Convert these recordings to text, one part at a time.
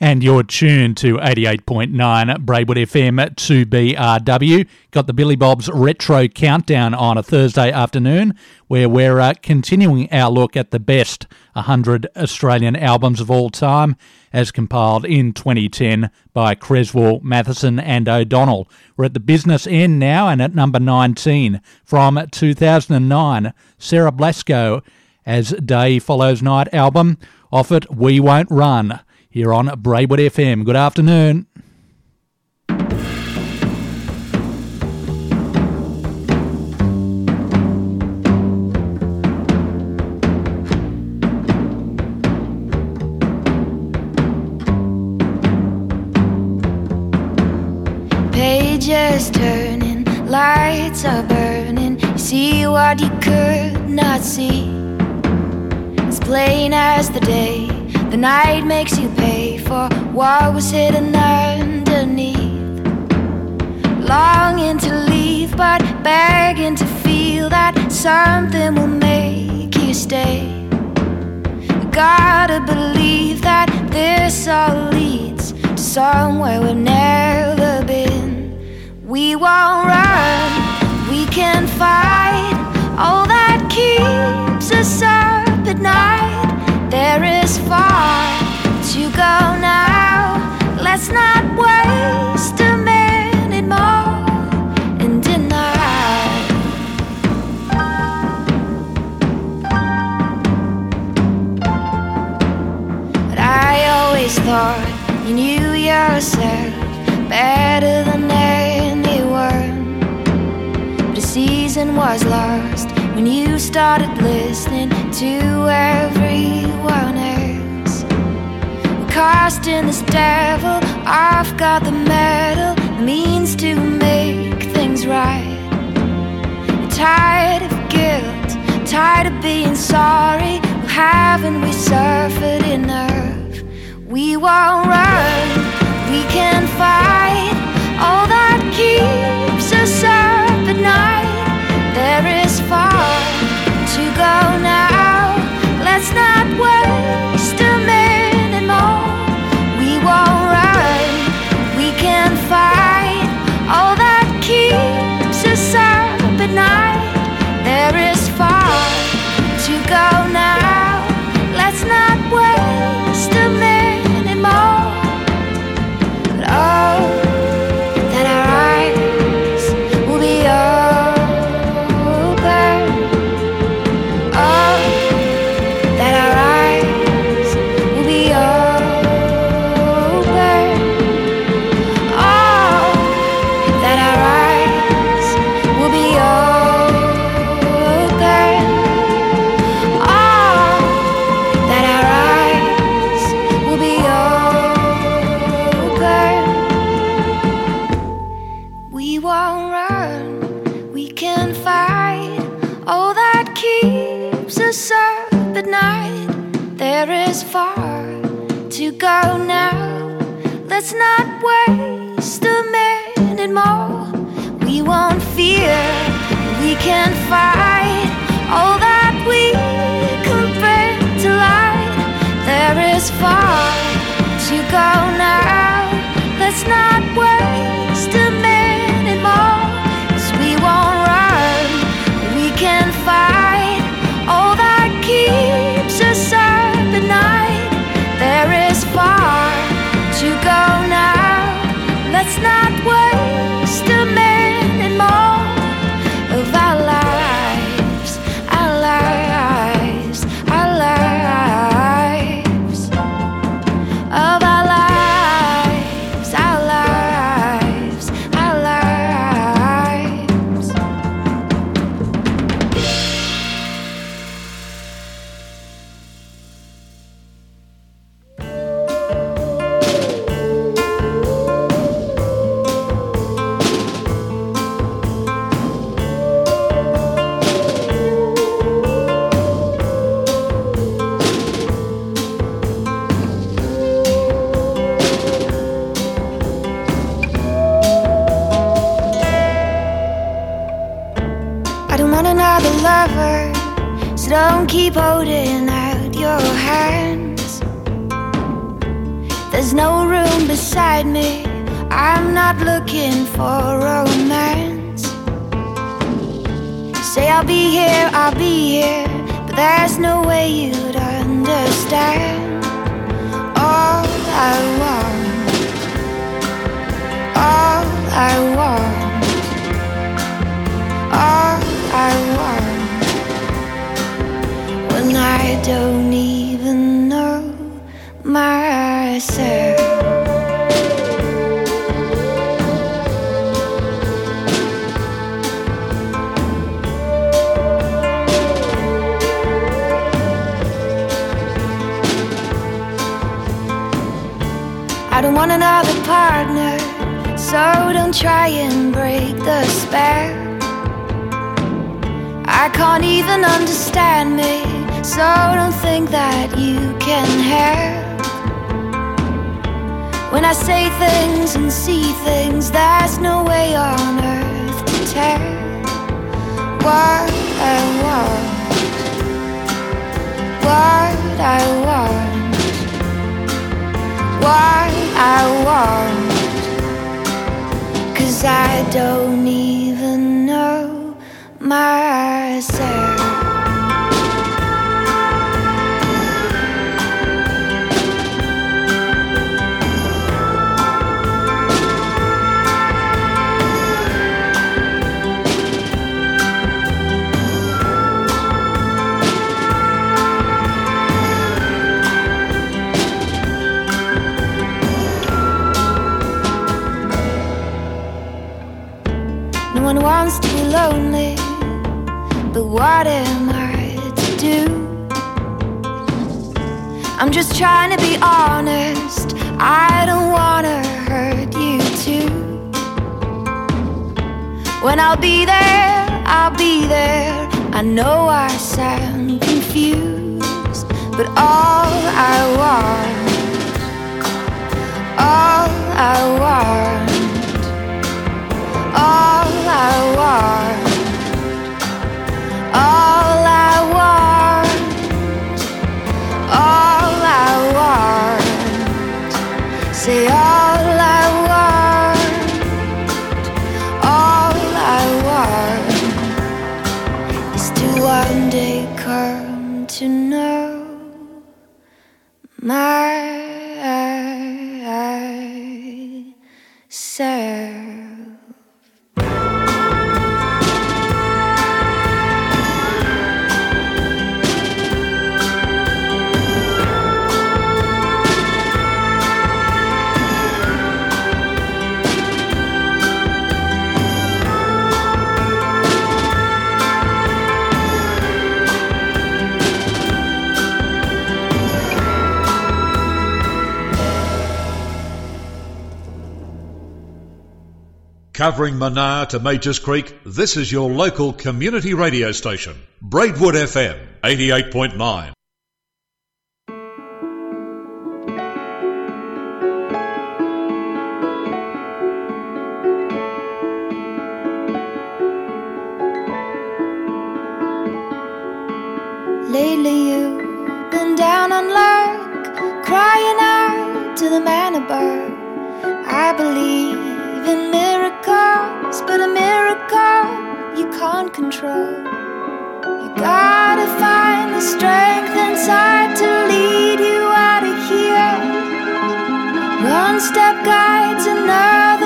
And you're tuned to 88.9 Braidwood FM 2BRW. Got the Billy Bob's Retro Countdown on a Thursday afternoon, where we're uh, continuing our look at the best 100 Australian albums of all time, as compiled in 2010 by Creswell, Mathieson, and O'Donnell. We're at the business end now, and at number 19 from 2009, Sarah Blasko as Day Follows Night album. Off it, We Won't Run here on Braidwood FM. Good afternoon. Pages turning, lights are burning. See what you could not see. It's plain as the day the night makes you pay for what was hidden underneath. Longing to leave, but begging to feel that something will make you stay. Gotta believe that this all leads to somewhere we've never been. We won't run, we can fight. All that keeps us up at night. There is far to go now. Let's not waste a minute more in denial. But I always thought you knew yourself better than anyone. But the season was lost when you started listening to everyone else. We're casting this devil, I've got the metal, the means to make things right. We're tired of guilt, tired of being sorry. Well, haven't we suffered enough? We won't run, we can fight. All that keeps us up us at night. There is far to go now. Let's not waste a minute more. We won't fear, we can fight. All that we can bring to light. There is far to go now. Let's not waste a minute more. 'Cause we won't run, we can fight. Far to go now. Let's not waste keep holding out your hands. There's no room beside me. I'm not looking for romance. Say I'll be here, I'll be here, but there's no way you'd understand. All I want, all I want, all I want, I don't even know myself. I don't want another partner, so don't try and break the spell. I can't even understand me, so don't think that you can help. When I say things and see things, there's no way on earth to tell what I want, what I want what I want. Cause I don't even know myself. No one wants to be lonely, but what am I to do? I'm just trying to be honest. I don't wanna hurt you too. When I'll be there, I'll be there. I know I sound confused, but all I want, all I want all I want, all I want, all I want. Say all Covering Manar to Majors Creek, this is your local community radio station, Braidwood FM 88.9. Lately you've been down on luck, crying out to the man above. I believe in miracles, but a miracle you can't control. You gotta find the strength inside to lead you out of here. One step guides another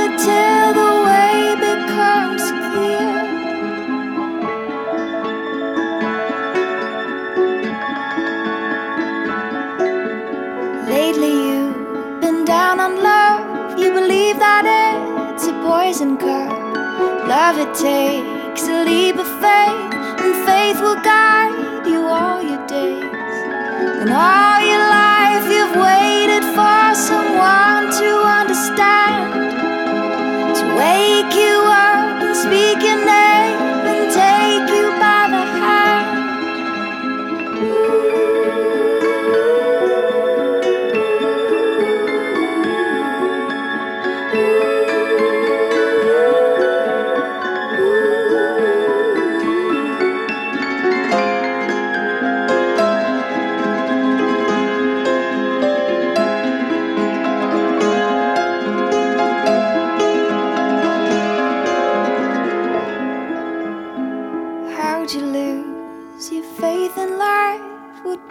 poison cup. Love it takes a leap of faith, and faith will guide you all your days. And all your life you've waited for someone to understand, to wake you up and speak your name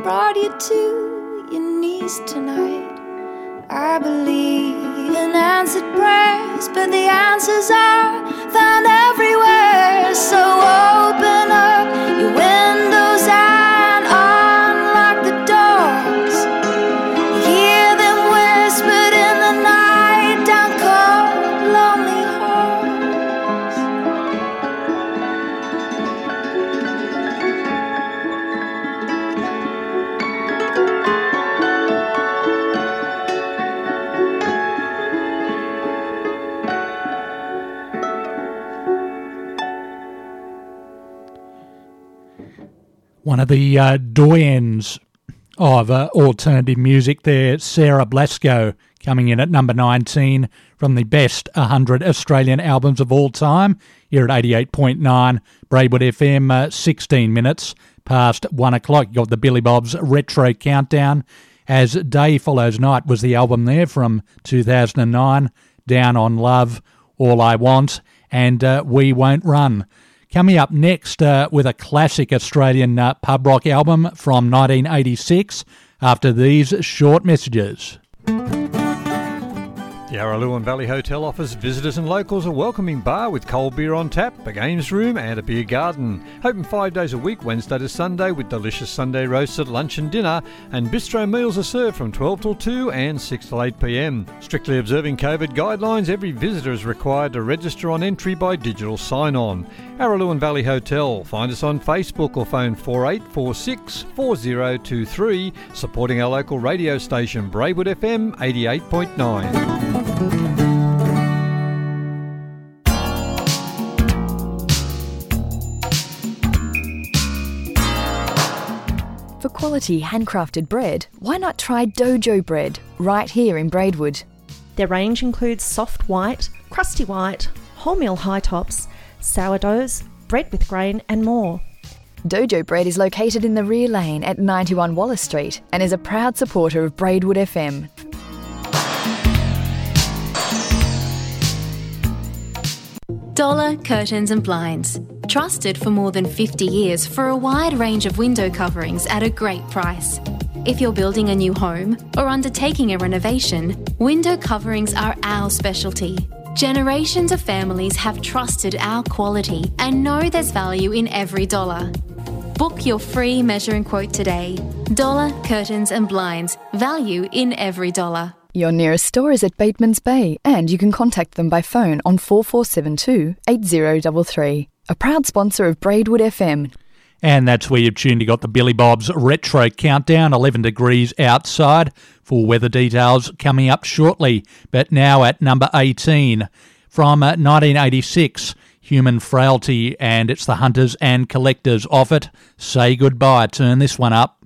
brought you to your knees tonight. I believe in answered prayers, but the answers are found everywhere. So open of the uh, doyens of uh, alternative music there, Sarah Blasko, coming in at number 19 from the best 100 Australian albums of all time. Here at 88.9 Braidwood FM, uh, 16 minutes past 1 o'clock. You got the Billy Bob's Retro Countdown. As Day Follows Night was the album there from 2009. Down on Love, All I Want, and uh, We Won't Run. Coming up next uh, with a classic Australian uh, pub rock album from 1986 after these short messages. The Araluen Valley Hotel offers visitors and locals a welcoming bar with cold beer on tap, a games room, and a beer garden. Open five days a week, Wednesday to Sunday, with delicious Sunday roasts at lunch and dinner, and bistro meals are served from 12 till 2 and 6 till 8 pm. Strictly observing COVID guidelines, every visitor is required to register on entry by digital sign on. Araluen Valley Hotel. Find us on Facebook or phone 4846 4023, supporting our local radio station, Braidwood FM 88.9. For quality handcrafted bread, why not try Dojo Bread right here in Braidwood? Their range includes soft white, crusty white, wholemeal high tops, sourdoughs, bread with grain, and more. Dojo Bread is located in the rear lane at 91 Wallace Street and is a proud supporter of Braidwood FM. Dollar Curtains and Blinds. Trusted for more than 50 years for a wide range of window coverings at a great price. If you're building a new home or undertaking a renovation, window coverings are our specialty. Generations of families have trusted our quality and know there's value in every dollar. Book your free measuring quote today. Dollar Curtains and Blinds. Value in every dollar. Your nearest store is at Bateman's Bay and you can contact them by phone on 4472 8033. A proud sponsor of Braidwood FM. And that's where you've tuned. You got the Billy Bob's Retro Countdown, 11 degrees outside. Full weather details coming up shortly. But now at number 18 from uh, 1986, Human Frailty, and it's the Hunters and Collectors of it. Say goodbye. Turn this one up.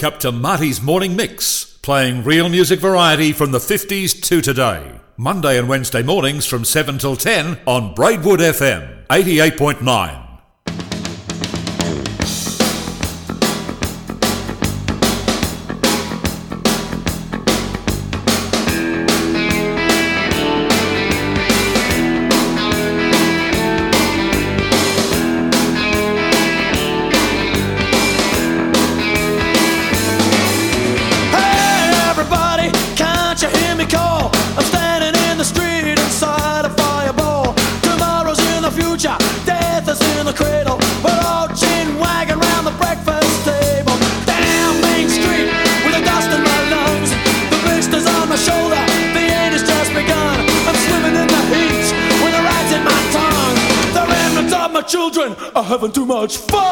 wake up to Marty's Morning Mix, playing real music variety from the 50s to today. Monday and Wednesday mornings from 7 till 10 on Braidwood FM 88.9. much fun.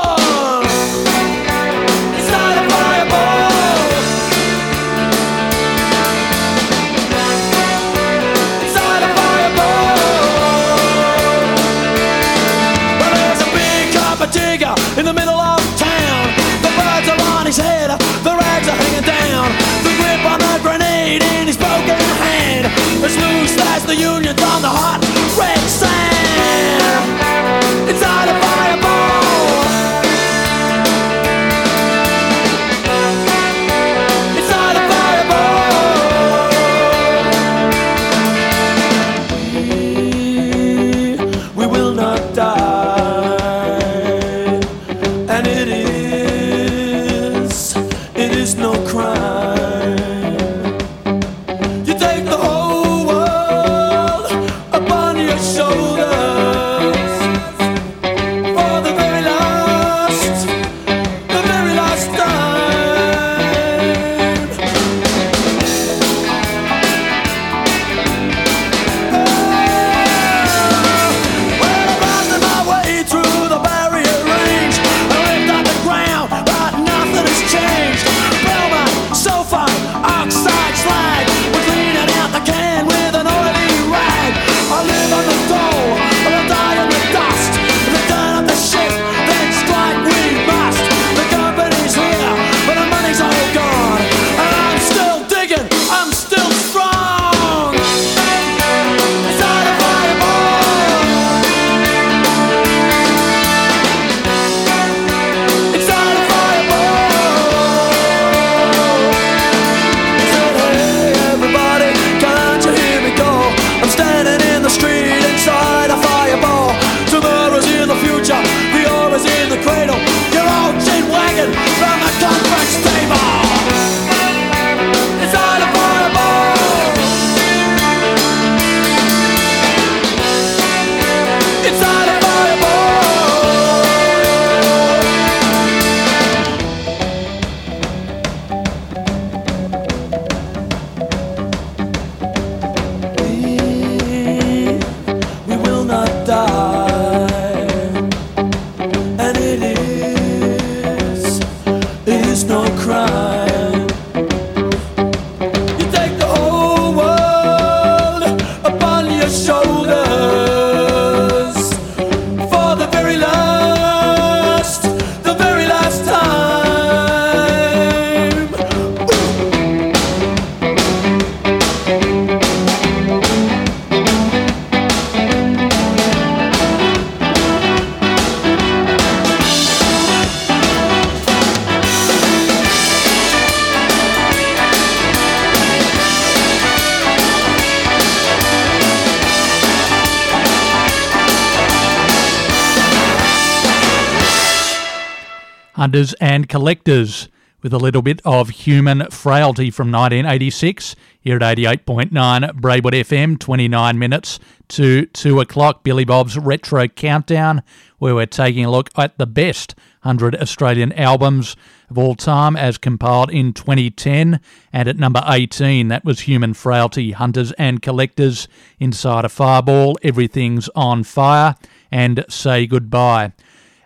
Hunters and Collectors with a little bit of Human Frailty from 1986 here at 88.9 Braidwood FM, 29 minutes to 2 o'clock. Billy Bob's Retro Countdown, where we're taking a look at the best 100 Australian albums of all time as compiled in 2010. And at number 18, that was Human Frailty, Hunters and Collectors, Inside a Fireball, Everything's on Fire, and Say Goodbye.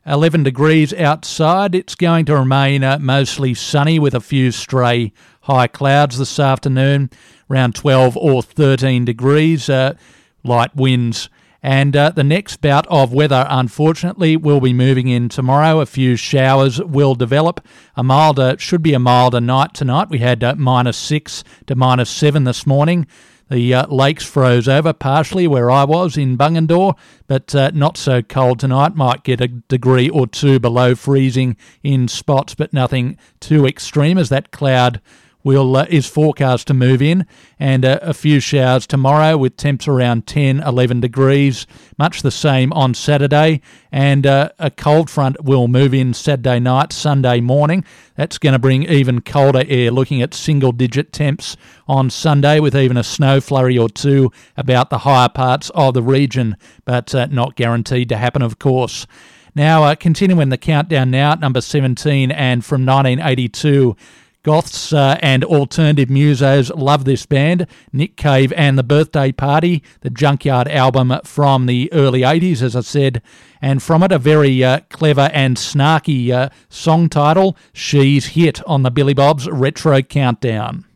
11 degrees outside. It's going to remain uh, mostly sunny with a few stray high clouds this afternoon, around 12 or 13 degrees, uh, light winds. And uh, the next bout of weather, unfortunately, will be moving in tomorrow. A few showers will develop. A milder, should be a milder night tonight. We had uh, minus six to minus seven this morning. The uh, lakes froze over partially where I was in Bungendore, but uh, not so cold tonight. Might get a degree or two below freezing in spots, but nothing too extreme as that cloud will uh, is forecast to move in, and uh, a few showers tomorrow with temps around 10, 11 degrees. Much the same on Saturday, and uh, a cold front will move in Saturday night, Sunday morning. That's going to bring even colder air, looking at single digit temps on Sunday, with even a snow flurry or two about the higher parts of the region, but uh, not guaranteed to happen, of course. Now, uh, continuing the countdown now at number 17, and from 1982. Goths uh, and alternative musos love this band. Nick Cave and the Birthday Party, the Junkyard album from the early 80s, as I said. And from it, a very uh, clever and snarky uh, song title, She's Hit on the Billy Bob's Retro Countdown.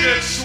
Yes.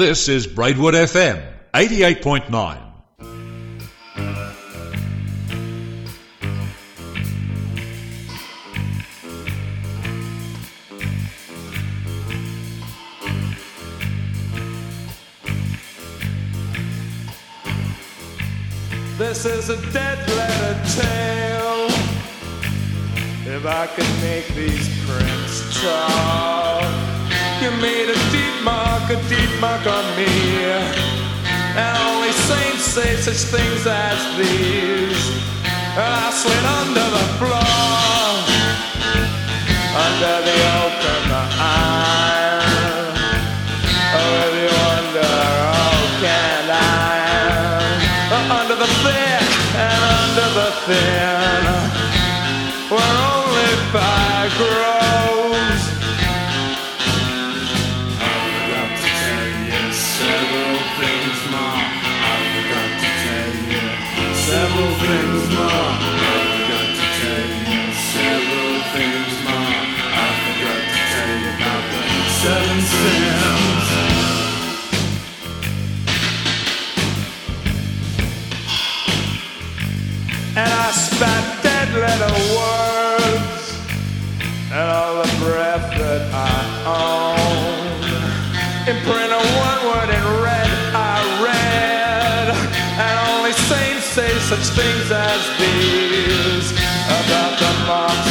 This is Braidwood FM 88.9. This is a dead letter tale. If I could make these prints talk, you made a a deep mark on me. And only saints say such things as these. I slid under the floor, under the open eye. Oh, if you wonder, oh, can I? Under the thick and under the thin, where only fire grows. Several things more. Such things as these about the marks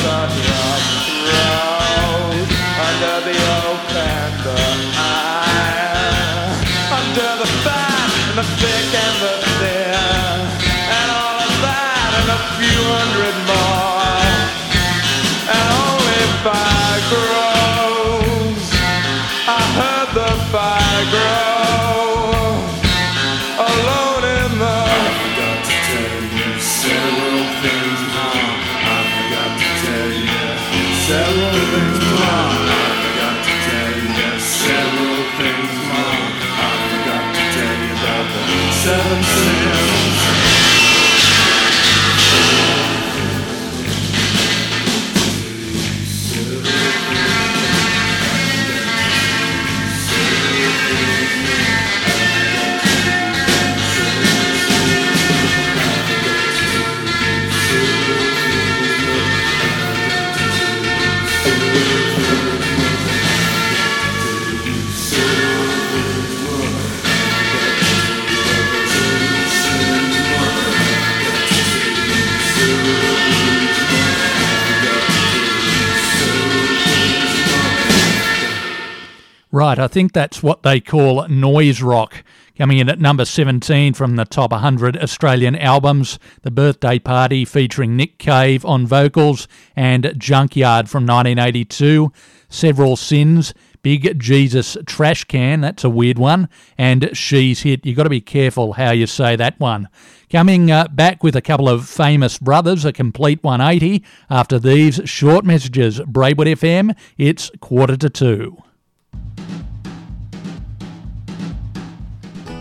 Right, I think that's what they call noise rock. Coming in at number 17 from the top 100 Australian albums, The Birthday Party featuring Nick Cave on vocals and Junkyard from 1982, Several Sins, Big Jesus Trash Can, that's a weird one, and She's Hit. You've got to be careful how you say that one. Coming uh, back with a couple of famous brothers, a complete 180 after these short messages. Braidwood FM, it's quarter to two.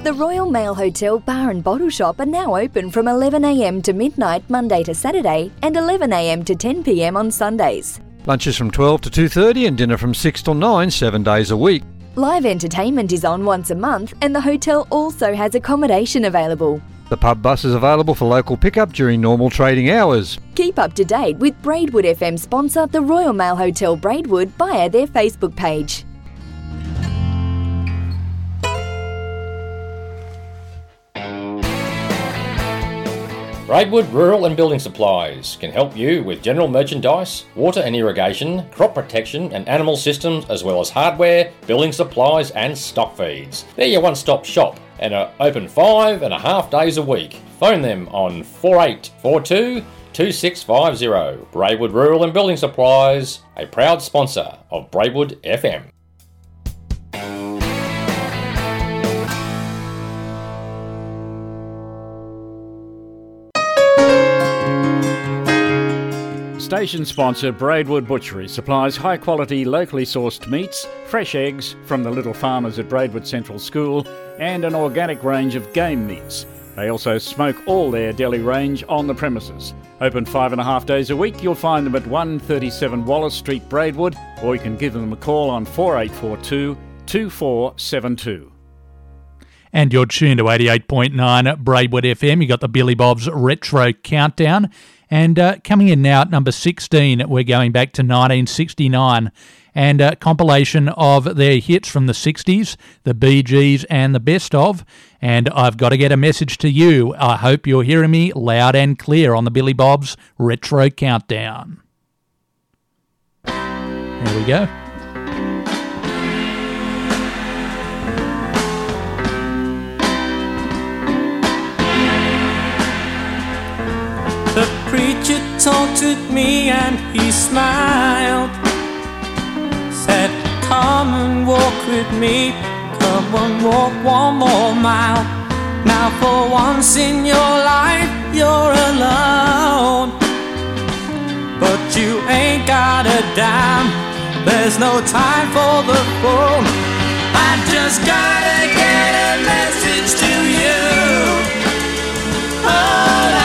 The Royal Mail Hotel Bar and Bottle Shop are now open from 11am to midnight Monday to Saturday and 11am to 10pm on Sundays. Lunches from 12 to 2.30 and dinner from 6 till 9, seven days a week. Live entertainment is on once a month and the hotel also has accommodation available. The pub bus is available for local pickup during normal trading hours. Keep up to date with Braidwood FM sponsor the Royal Mail Hotel Braidwood via their Facebook page. Braidwood Rural and Building Supplies can help you with general merchandise, water and irrigation, crop protection and animal systems, as well as hardware, building supplies and stock feeds. They're your one stop shop and are open five and a half days a week. Phone them on 4842 2650. Braidwood Rural and Building Supplies, a proud sponsor of Braidwood FM. Station sponsor Braidwood Butchery supplies high quality, locally sourced meats, fresh eggs from the little farmers at Braidwood Central School, and an organic range of game meats. They also smoke all their deli range on the premises. Open five and a half days a week, you'll find them at 137 Wallace Street, Braidwood, or you can give them a call on 4842 2472. And you're tuned to 88.9 Braidwood FM. You got the Billy Bob's Retro Countdown. And uh, coming in now at number 16, we're going back to 1969 and a compilation of their hits from the 60s, the Gees, and the best of. And I've got to get a message to you. I hope you're hearing me loud and clear on the Billy Bob's Retro Countdown. There we go. Preacher talked with me and he smiled. Said, Come and walk with me, come and walk one more mile. Now, for once in your life, you're alone. But you ain't got a dime, there's no time for the phone. I just gotta get a message to you. Hold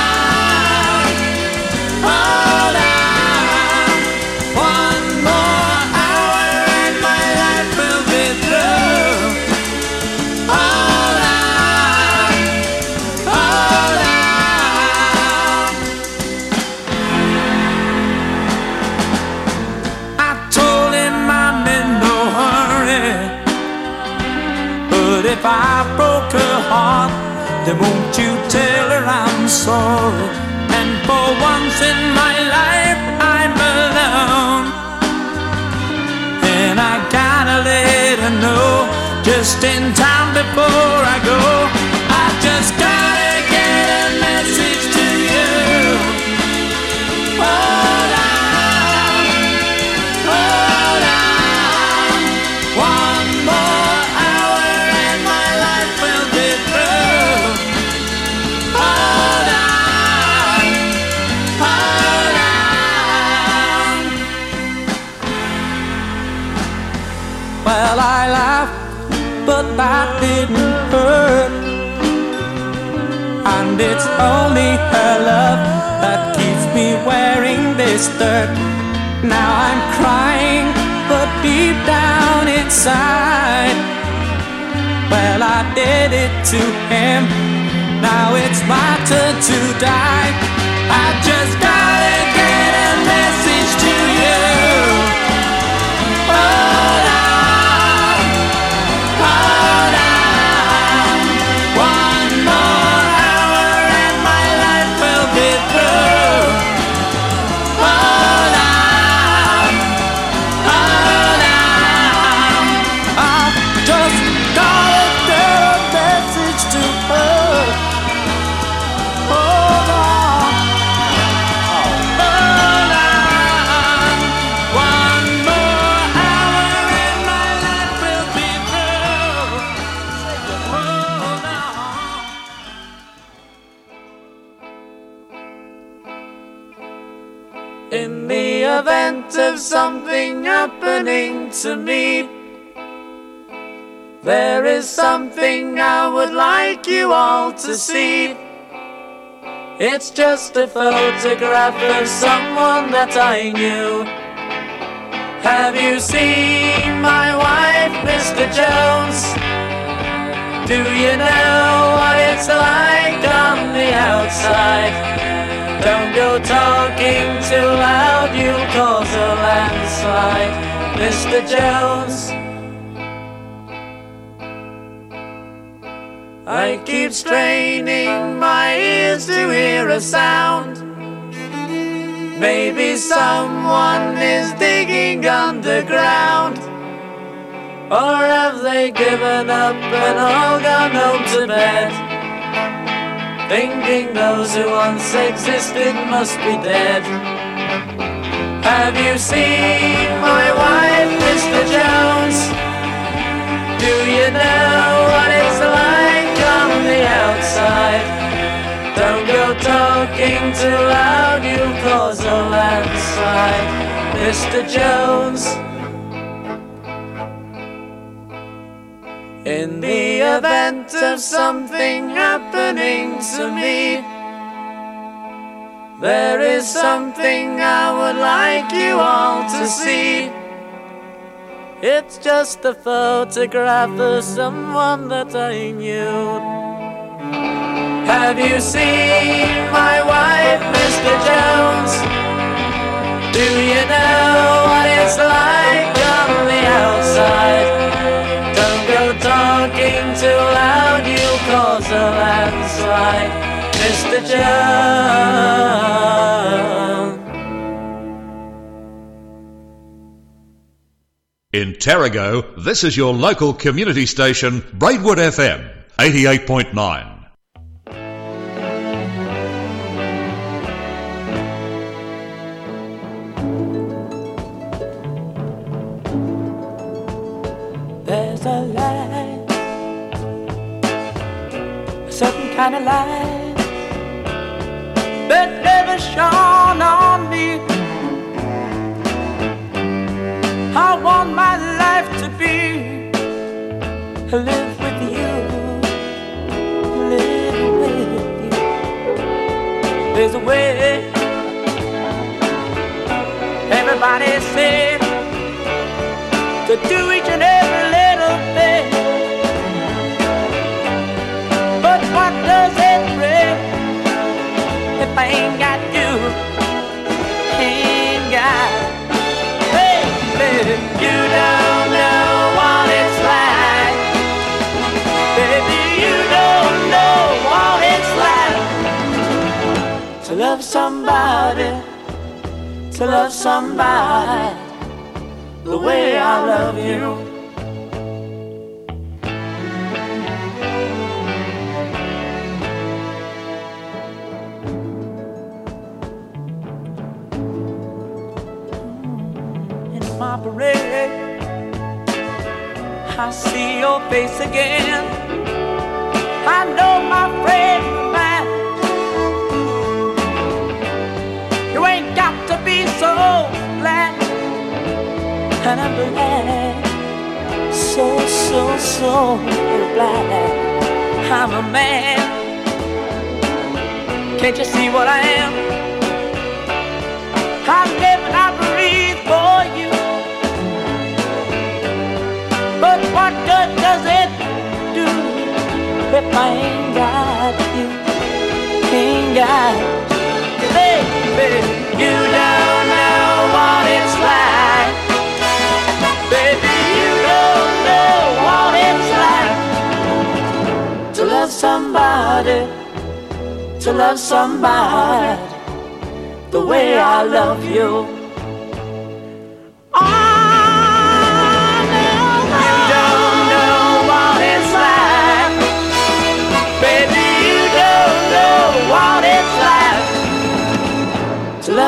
And for once in my life, I'm alone. And I gotta let her know just in time before I go. And it's only her love that keeps me wearing this dirt. Now I'm crying, but deep down inside, well, I did it to him. Now it's my turn to die. I just gotta to see. It's just a photograph of someone that I knew. Have you seen my wife, Mr. Jones? Do you know what it's like on the outside? Don't go talking too loud, you'll cause a landslide, Mr. Jones. I keep straining my ears to hear a sound. Maybe someone is digging underground. Or have they given up and all gone home to bed? Thinking those who once existed must be dead. Have you seen my wife, Mr. Jones? Do you know what the outside? Don't go talking too loud, you'll cause a landslide, Mr. Jones. In the event of something happening to me, there is something I would like you all to see. It's just a photograph of someone that I knew. Have you seen my wife, Mr. Jones? Do you know what it's like on the outside? Don't go talking too loud, you'll cause a landslide, Mr. Jones. In Terrigo, this is your local community station, Braidwood FM, 88.9. of light that never shone on me. I want my life to be live with you, live with you. There's a way. Everybody said to do each and every ain't got you? Ain't got, baby, you don't know what it's like. Baby, you don't know what it's like to love somebody, to love somebody the way I love you. Parade, I see your face again. I know my friend man. You ain't got to be so glad and I'm glad, so, so, so glad I'm a man. Can't you see what I am? I live But what good does it do if I ain't got you? Ain't got you, baby. You don't know what it's like. Baby, you don't know what it's like to love somebody, to love somebody the way I love you.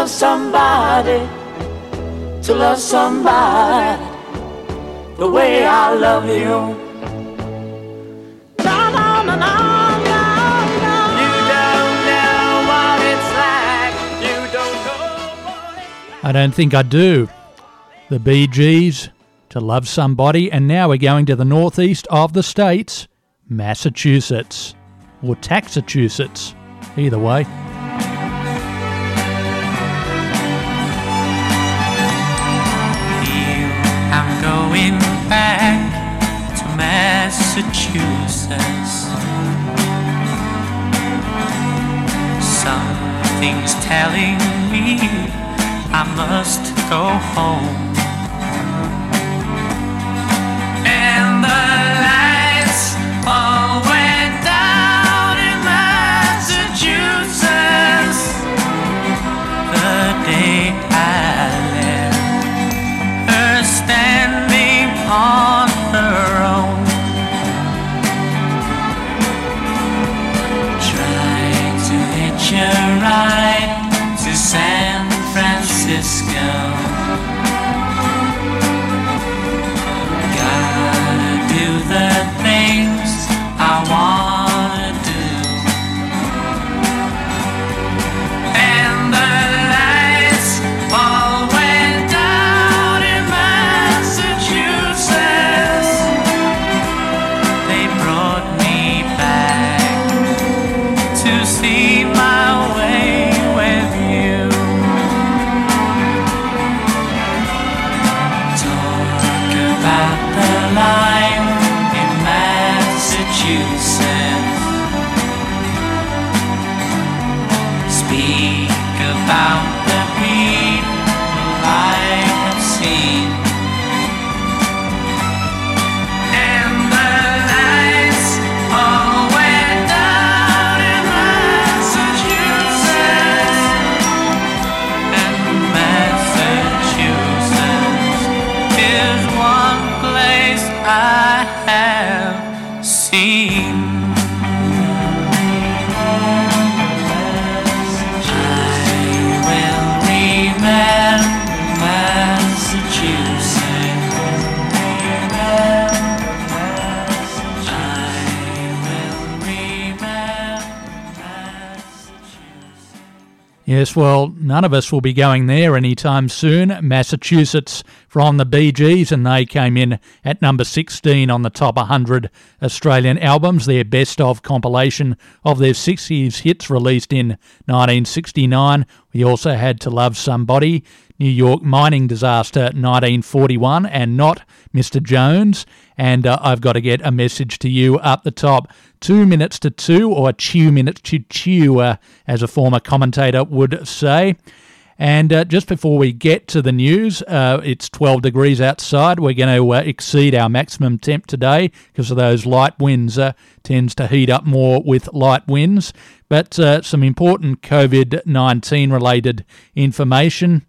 Love somebody, to love somebody the way I love you. I don't think I do. The Gees, To Love Somebody, and now we're going to the northeast of the states, Massachusetts. Or Taxachusetts. Either way. Going back to Massachusetts. Something's telling me I must go home. And the lights well, none of us will be going there anytime soon. Massachusetts from the Gees, and they came in at number 16 on the top 100 Australian albums, their best of compilation of their 60s hits released in 1969. We also had To Love Somebody, New York mining disaster 1941, and not Mr. Jones. And uh, I've got to get a message to you up the top. Two minutes to two, or two minutes to chew, uh, as a former commentator would say. And uh, just before we get to the news, uh, it's 12 degrees outside. We're going to uh, exceed our maximum temp today because of those light winds. Uh, tends to heat up more with light winds. But uh, some important COVID 19 related information.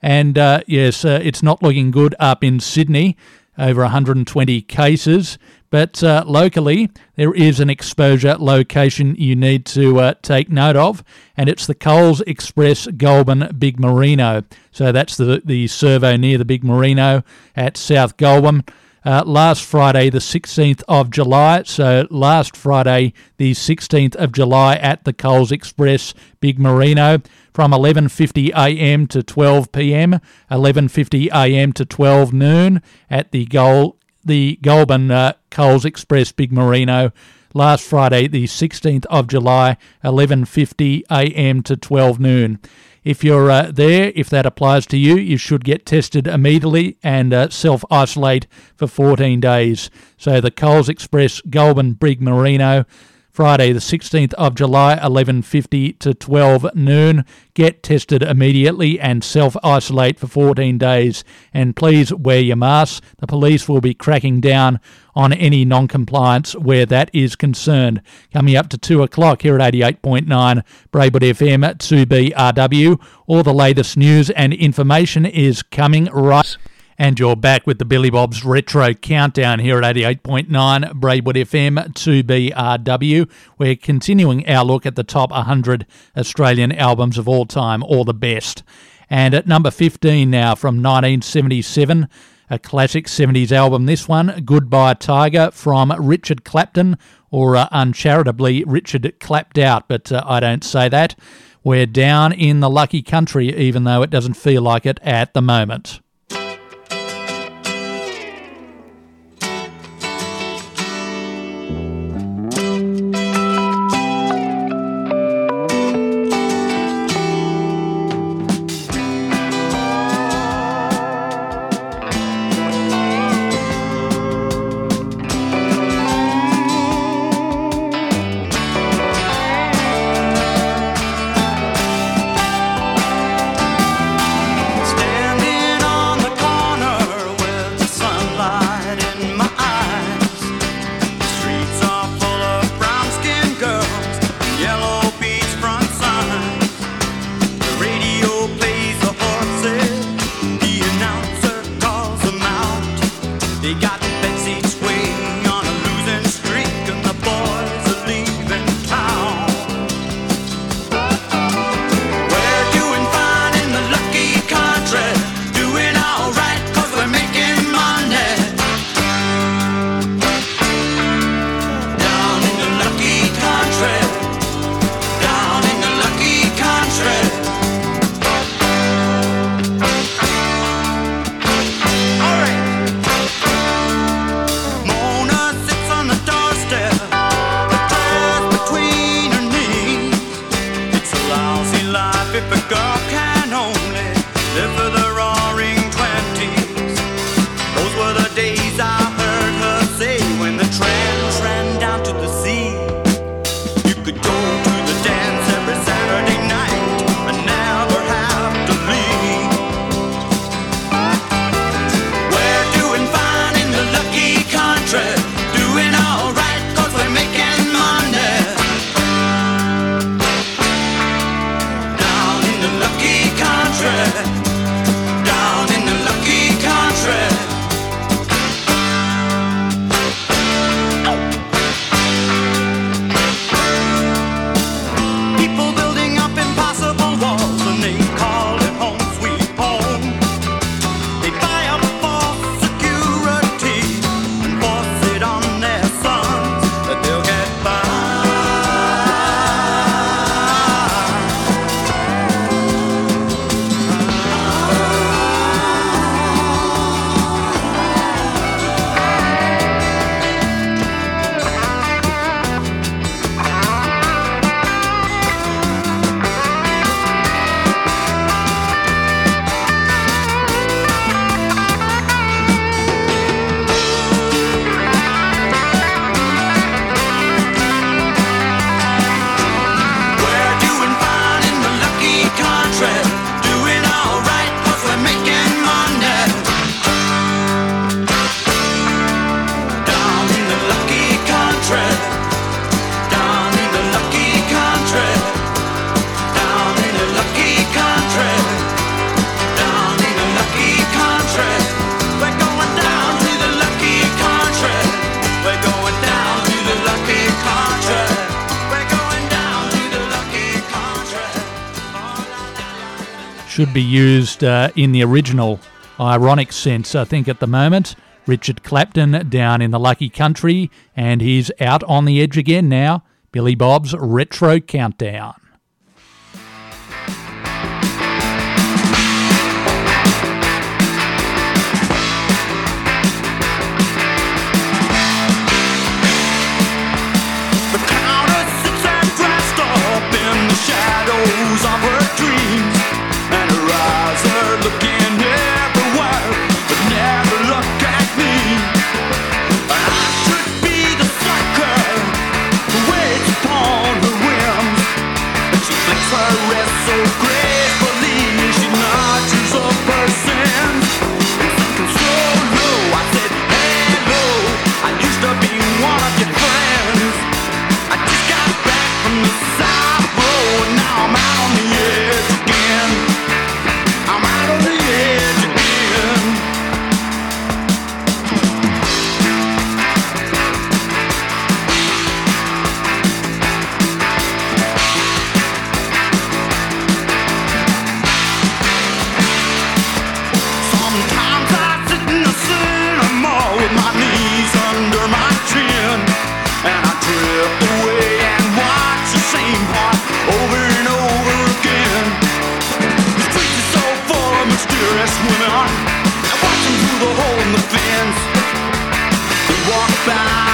And uh, yes, it's not looking good up in Sydney, over 120 cases. But uh, locally, there is an exposure location you need to uh, take note of, and it's the Coles Express Goulburn Big Merino. So that's the, the servo near the Big Merino at South Goulburn. Uh, last Friday, the 16th of July. So last Friday, the 16th of July at the Coles Express Big Merino from 11:50 a.m. to 12 p.m., 11:50 a.m. to 12 noon at the Goal the Goulburn uh, Coles Express Big Merino last Friday, the 16th of July, 11:50 a.m. to 12 noon. If you're uh, there, if that applies to you, you should get tested immediately and uh, self isolate for 14 days. So the Coles Express Goulburn Big Merino. Friday, the 16th of July, 11:50 to 12 noon. Get tested immediately and self-isolate for 14 days. And please wear your mask. The police will be cracking down on any non-compliance where that is concerned. Coming up to two o'clock here at 88.9 Braidwood FM at 2BRW. All the latest news and information is coming right. And you're back with the Billy Bob's Retro Countdown here at 88.9 Braidwood FM 2BRW. We're continuing our look at the top 100 Australian albums of all time, all the best. And at number 15 now from 1977, a classic 70s album. This one, Goodbye Tiger, from Richard Clapton, or uh, uncharitably Richard Clapped Out, but uh, I don't say that. We're down in the lucky country, even though it doesn't feel like it at the moment. should be used uh, in the original ironic sense, I think, at the moment. Richard Clapton down in the lucky country, and he's out on the edge again now. Billy Bob's Retro Countdown. side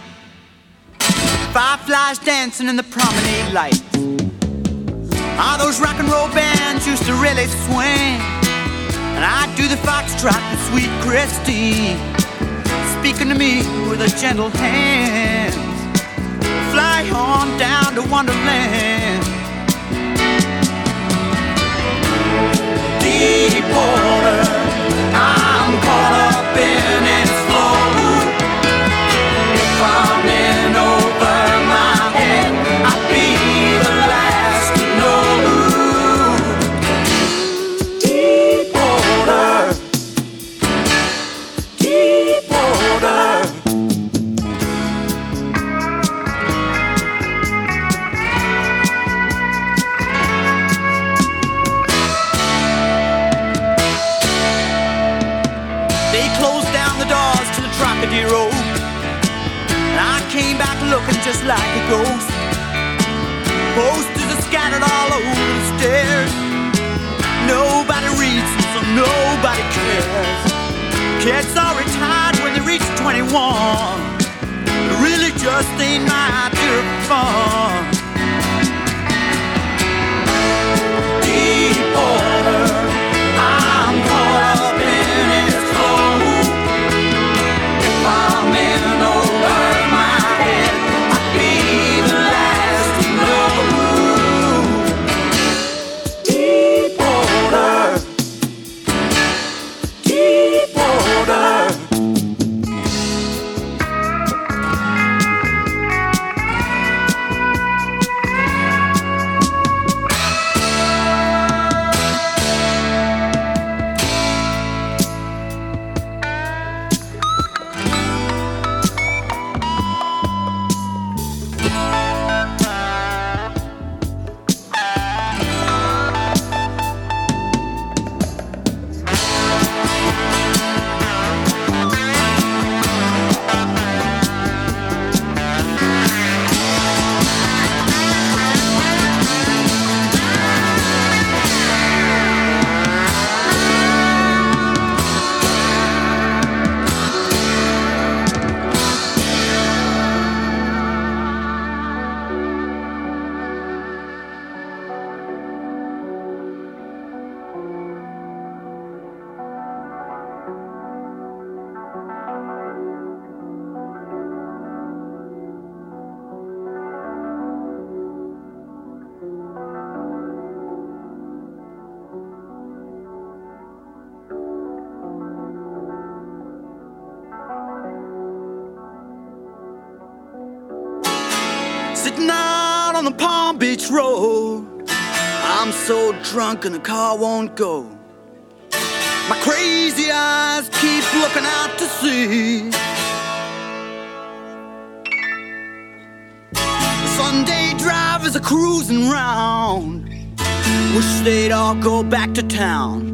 Fireflies dancing in the promenade lights. All those rock and roll bands used to really swing. And I'd do the foxtrot to sweet Christine, speaking to me with a gentle hand. Fly on down to Wonderland. Deep water. kids are retired when they reach 21. It really just ain't my idea of fun. Deep boy. Palm Beach Road. I'm so drunk and the car won't go. My crazy eyes keep looking out to sea. Sunday drivers are cruising round. Wish they'd all go back to town.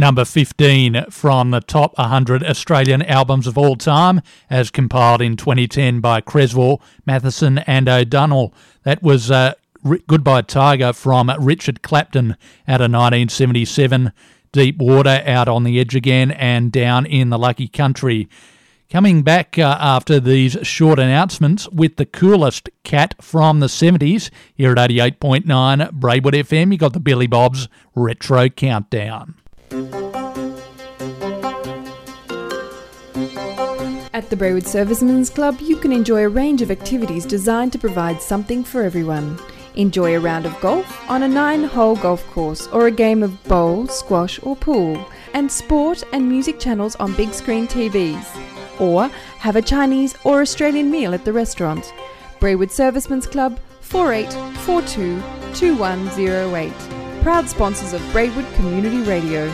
Number 15 from the top 100 Australian albums of all time, as compiled in 2010 by Creswell, Mathieson, and O'Donnell. That was uh, Ri- Goodbye Tiger from Richard Clapton out of 1977, Deep Water out on the edge again, and Down in the Lucky Country. Coming back uh, after these short announcements with the coolest cat from the 70s here at 88.9 Braidwood FM, you got the Billy Bob's Retro Countdown. At the Braidwood Servicemen's Club, you can enjoy a range of activities designed to provide something for everyone. Enjoy a round of golf on a nine hole golf course or a game of bowl, squash, or pool, and sport and music channels on big screen TVs. Or have a Chinese or Australian meal at the restaurant. Braidwood Servicemen's Club 4842 2108. Proud sponsors of Braidwood Community Radio.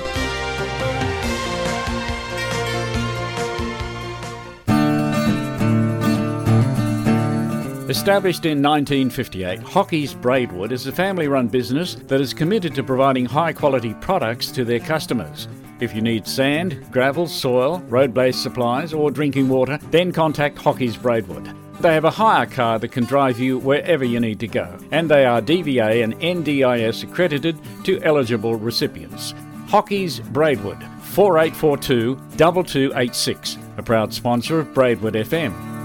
Established in 1958, Hockey's Braidwood is a family run business that is committed to providing high quality products to their customers. If you need sand, gravel, soil, road based supplies, or drinking water, then contact Hockey's Braidwood. They have a hire car that can drive you wherever you need to go, and they are DVA and NDIS accredited to eligible recipients. Hockey's Braidwood, 4842 2286, a proud sponsor of Braidwood FM.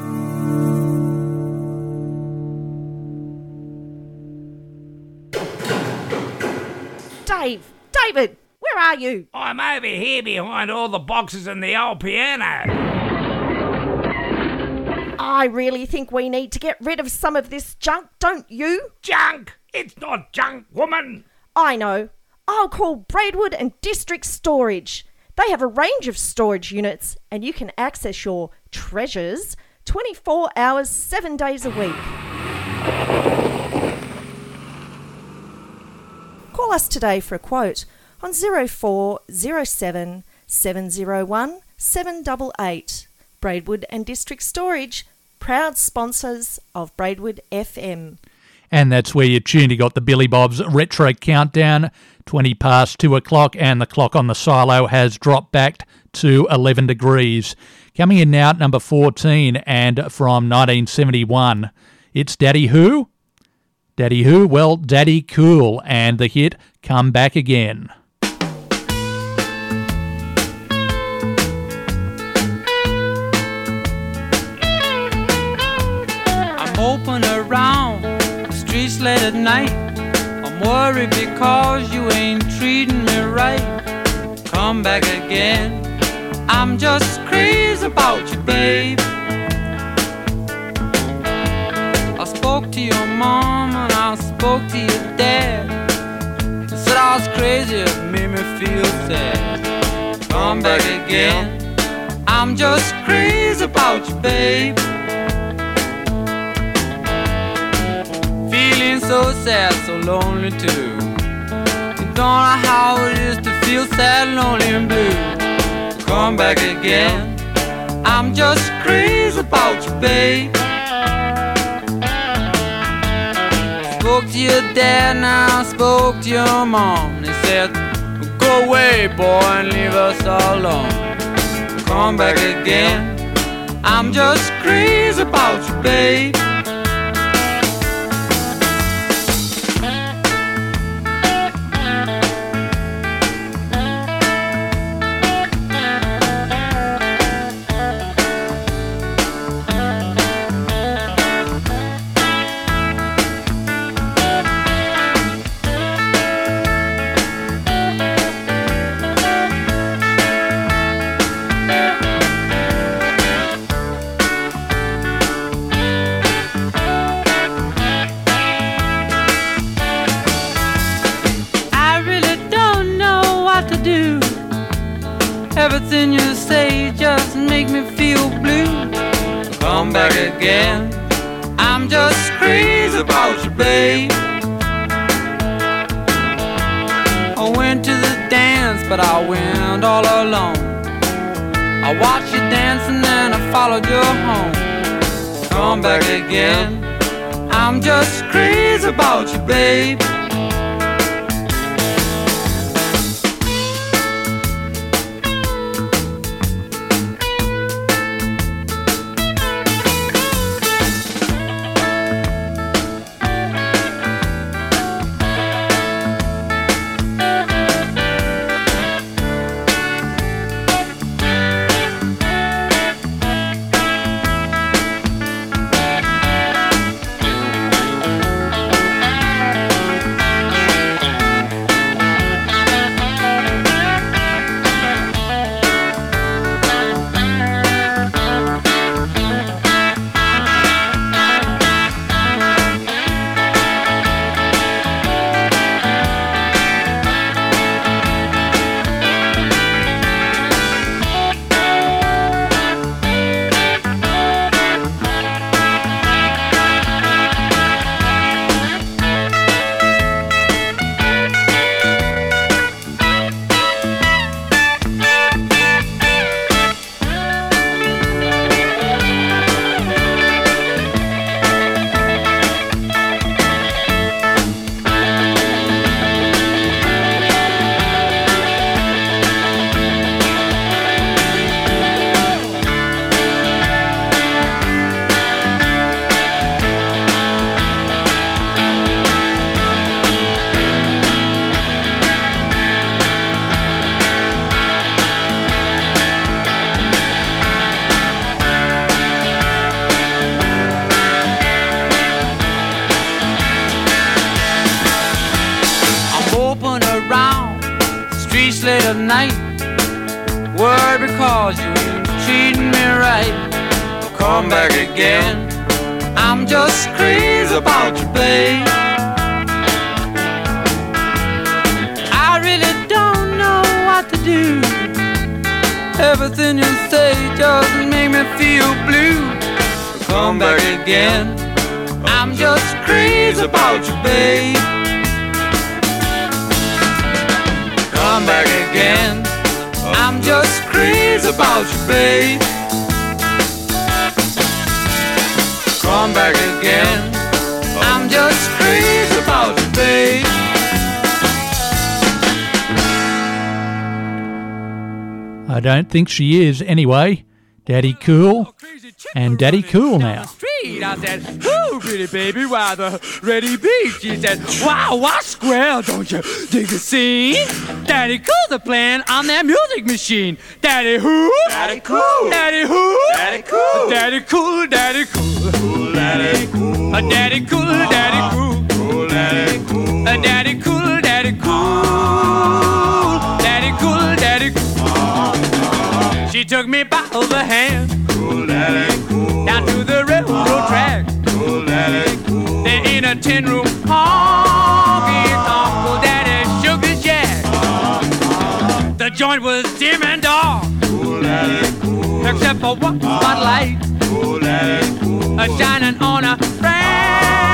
David, where are you? I'm over here behind all the boxes and the old piano. I really think we need to get rid of some of this junk, don't you? Junk? It's not junk, woman. I know. I'll call Braidwood and District Storage. They have a range of storage units and you can access your treasures 24 hours, 7 days a week. Call us today for a quote on 0407 701 788. Braidwood and District Storage, proud sponsors of Braidwood FM. And that's where you tuned. You got the Billy Bob's Retro Countdown, 20 past 2 o'clock, and the clock on the silo has dropped back to 11 degrees. Coming in now at number 14, and from 1971, it's Daddy Who? Daddy Who? Well, Daddy Cool, and the hit Come Back Again. I'm open around the streets late at night. I'm worried because you ain't treating me right. Come back again. I'm just crazy about you, babe. I spoke to your mom spoke to your dad. They said I was crazy, it made me feel sad. Come back again. I'm just crazy about you, babe. Feeling so sad, so lonely too. You don't know how it is to feel sad, lonely, and blue. Come back again. I'm just crazy about you, babe. Spoke to your dad, now spoke to your mom. They said, Go away, boy, and leave us alone. Come back again. I'm just crazy about you, babe. Everything you say just make me feel blue. Come back again. I'm just crazy about you, babe. I went to the dance, but I went all alone. I watched you dance and then I followed you home. Come back again. I'm just crazy about you, babe. Think she is anyway. Daddy Cool oh, and Daddy Cool now. street. I said, Ooh, pretty baby, why the ready beat? She said, Wow, what square? Don't you dig the scene? Daddy cool the plan on that music machine. Daddy who? Daddy cool. Daddy who? Daddy cool. Daddy cool. Daddy cool. Cool daddy cool. Daddy cool. Daddy by the hand. Cool daddy cool. Down to the railroad track. Cool daddy cool. There in a tin room honky tonk. Cool daddy shook his jack. The joint was dim and dark. Cool daddy cool. Except for one spotlight. Cool daddy cool. A shining on a frantic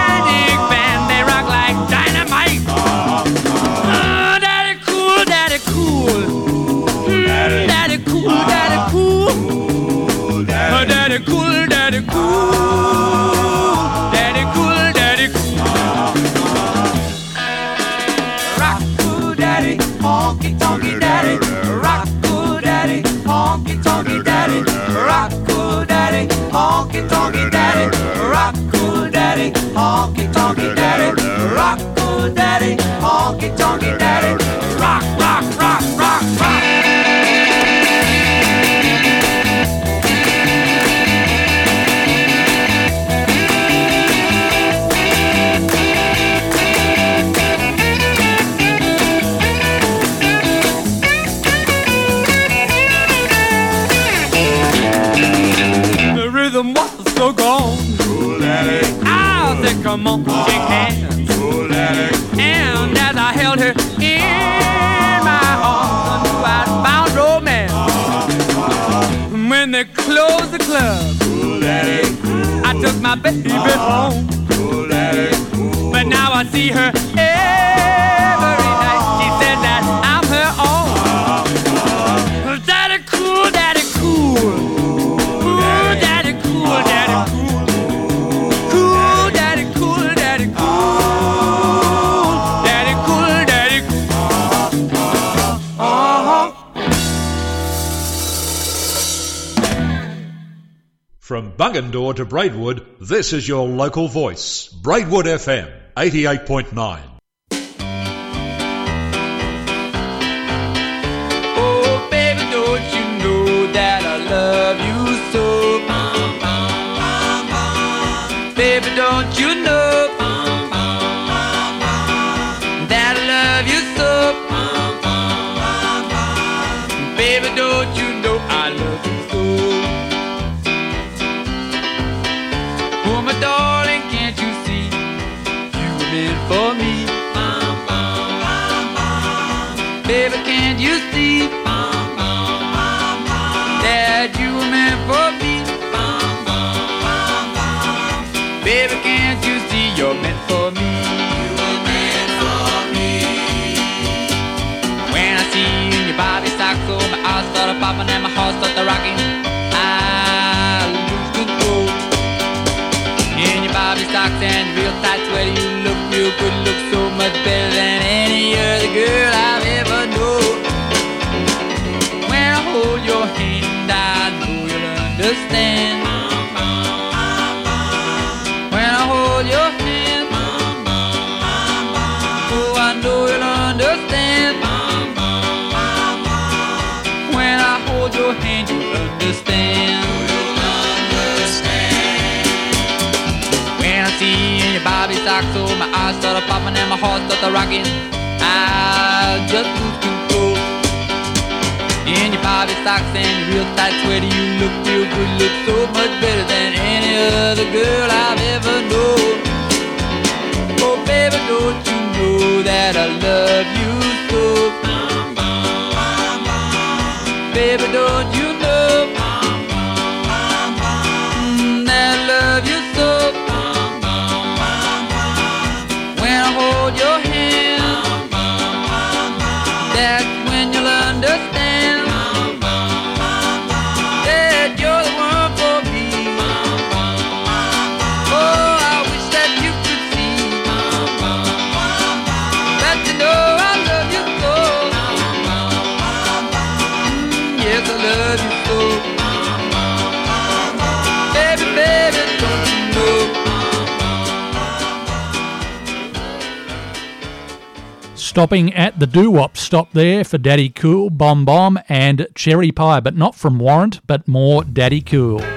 honky tonky daddy. Rock daddy, honky tonkey daddy, rock daddy, honky donkey daddy, rock daddy, honky donkey daddy, rock cool, daddy, honky tonky daddy. Closed the club, I took my baby home. Cool daddy, But now I see her Bungendore to Braidwood, this is your local voice. Braidwood FM 88.9. for me? Baby, can't you see that you were meant for me? Baby, can't you see you're meant for me? You were meant for me. When I see you in your socks, oh, my eyes start popping and my heart starts rocking. I lose control. In your Bobby socks and real tight sweater, you good, look so much better than any other girl I've ever known. When I hold your hand, I know you'll understand. When I hold your hand, oh, I know you'll understand. When I hold your hand, you'll understand. When I see you in your Bobby socks, oh, eyes popping and my heart starts a rocking. I just lose control. In your Bobby socks and your real tight sweater. You look real good, look so much better than any other girl I've ever known. Oh, baby, don't you know that I love you Stopping at the doo wop stop there for Daddy Cool, Bom Bom, and Cherry Pie, but not from Warrant, but more Daddy Cool.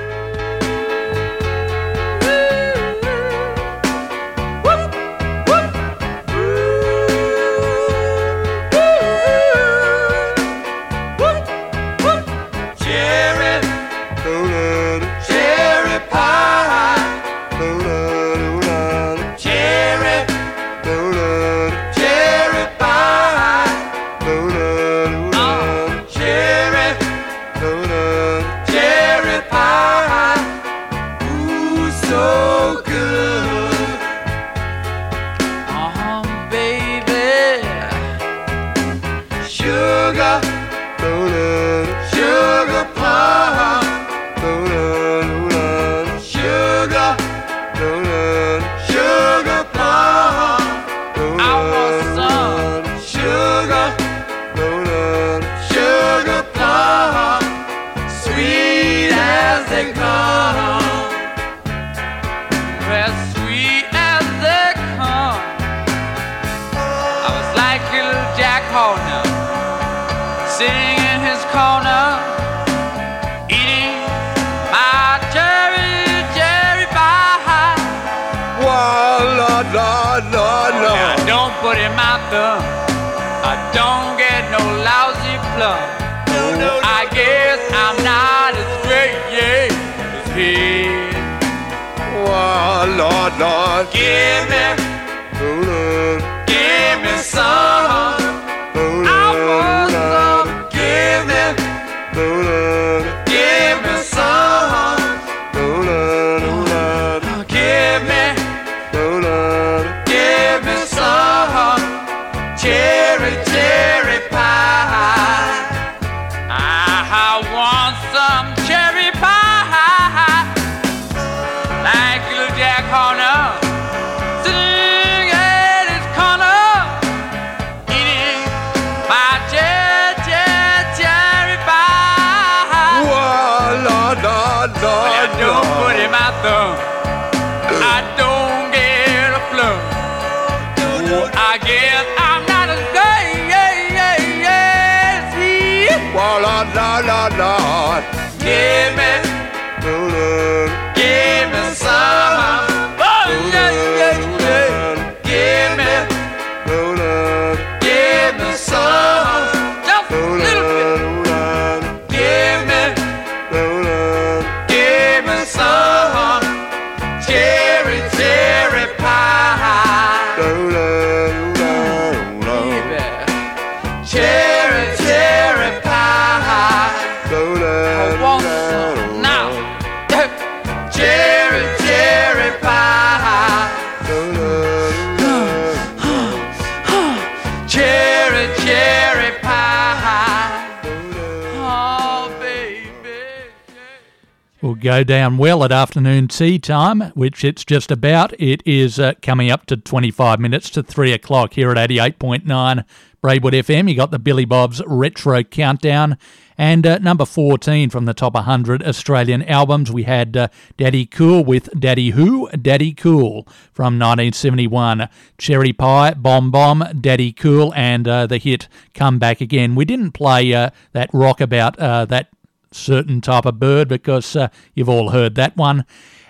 Go down well at afternoon tea time, which it's just about. It is uh, coming up to 25 minutes to 3 o'clock here at 88.9 Braidwood FM. You got the Billy Bob's Retro Countdown. And uh, number 14 from the top 100 Australian albums, we had uh, Daddy Cool with Daddy Who? Daddy Cool from 1971. Cherry Pie, Bom Bom, Daddy Cool, and uh, the hit Come Back Again. We didn't play uh, that rock about uh, that certain type of bird because uh, you've all heard that one.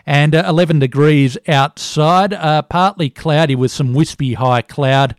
And uh, 11 degrees outside, uh, partly cloudy with some wispy high cloud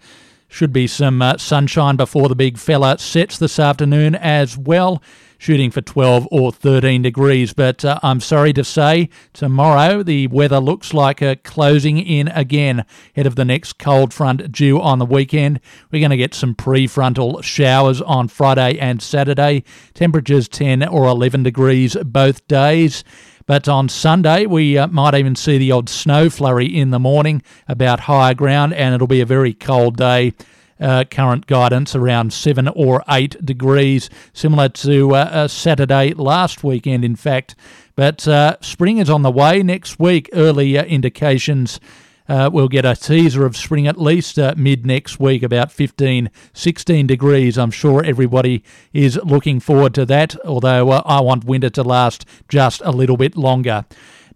Should be some uh, sunshine before the big fella sets this afternoon as well shooting for 12 or 13 degrees. But uh, I'm sorry to say, tomorrow the weather looks like uh, closing in again ahead of the next cold front due on the weekend. We're going to get some prefrontal showers on Friday and Saturday. Temperatures 10 or 11 degrees both days. But on Sunday, we uh, might even see the odd snow flurry in the morning about higher ground, and it'll be a very cold day uh, current guidance around 7 or 8 degrees, similar to uh, Saturday last weekend, in fact. But uh, spring is on the way next week. Early uh, indications. Uh, we'll get a teaser of spring at least uh, mid next week, about 15, 16 degrees. I'm sure everybody is looking forward to that, although I want winter to last just a little bit longer.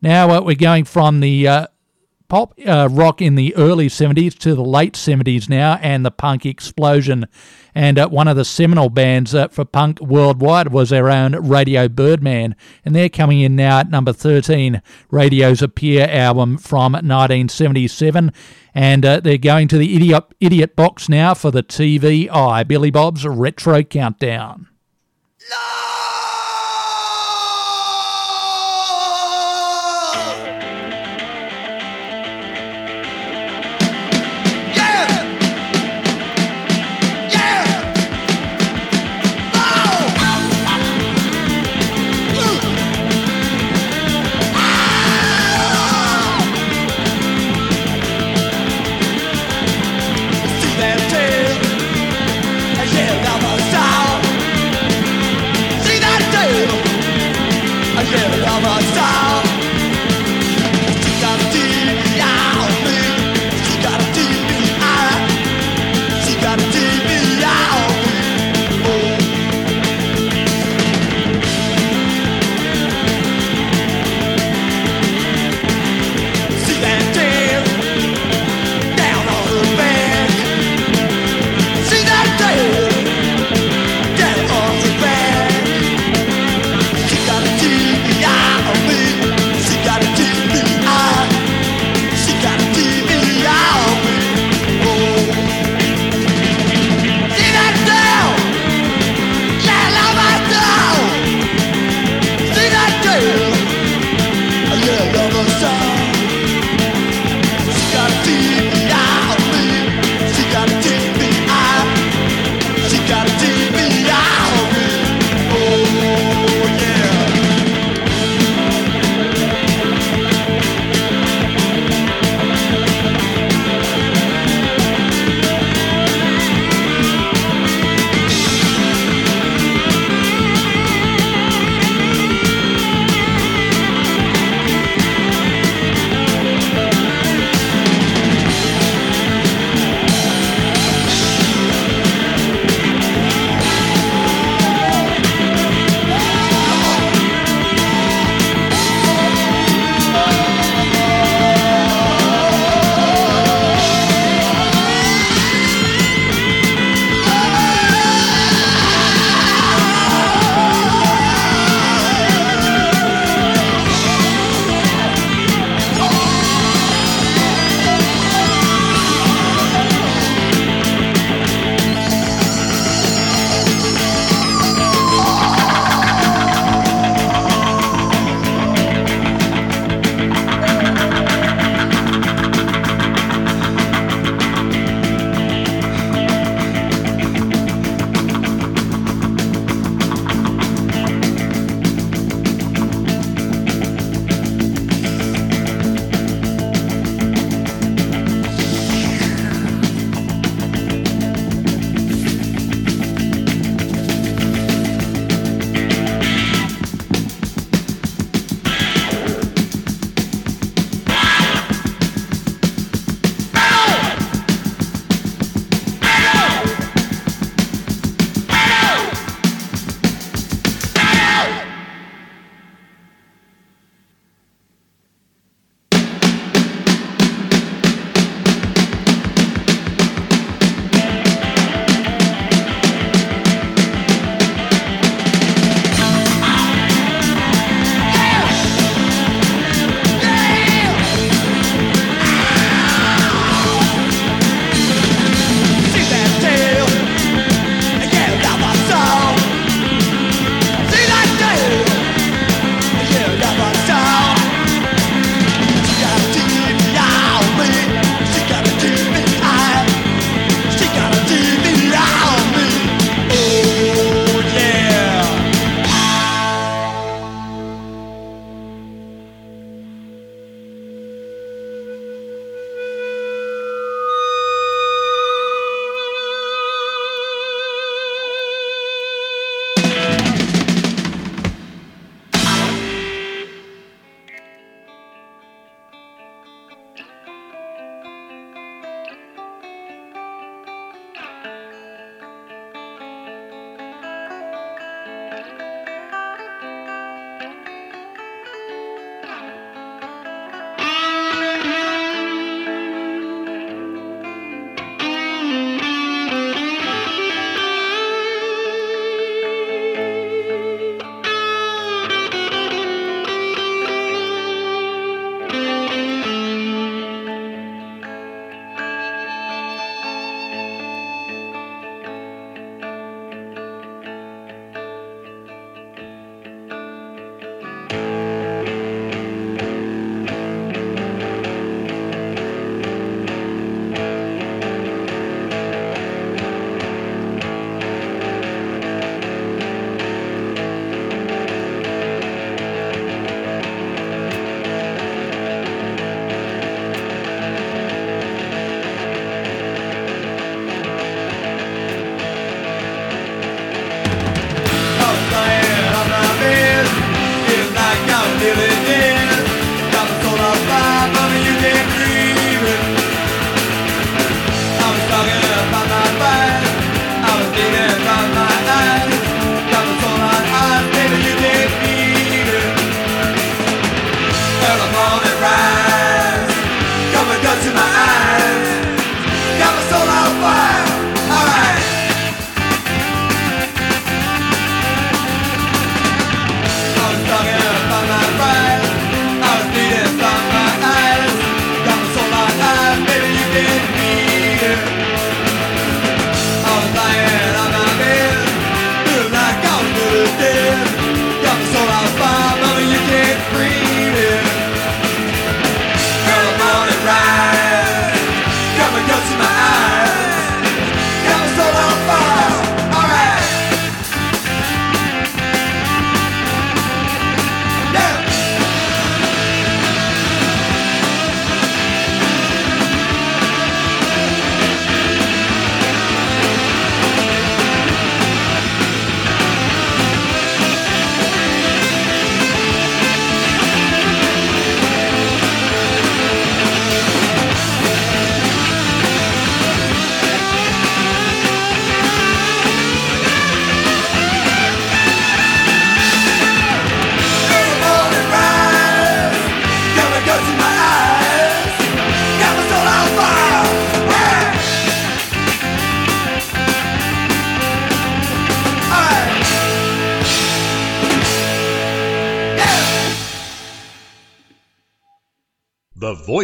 Now we're going from the pop uh, rock in the early 70s to the late 70s now, and the punk explosion. And uh, one of the seminal bands uh, for punk worldwide was our own Radio Birdman, and they're coming in now at number 13, Radios Appear album from 1977. And uh, they're going to the idiot, idiot box now for the TV Eye, Billy Bob's Retro Countdown.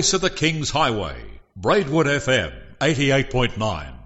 Voice of the King's Highway. Braidwood FM 88.9.